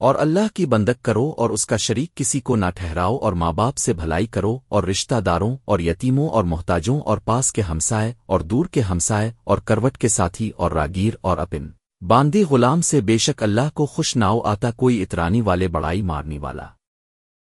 اور اللہ کی بندک کرو اور اس کا شریک کسی کو نہ ٹھہراؤ اور ماں باپ سے بھلائی کرو اور رشتہ داروں اور یتیموں اور محتاجوں اور پاس کے ہمسائے اور دور کے ہمسائے اور کروٹ کے ساتھی اور راگیر اور اپن۔ باندی غلام سے بے شک اللہ کو خوش ناؤ آتا کوئی اترانی والے بڑائی مارنی والا۔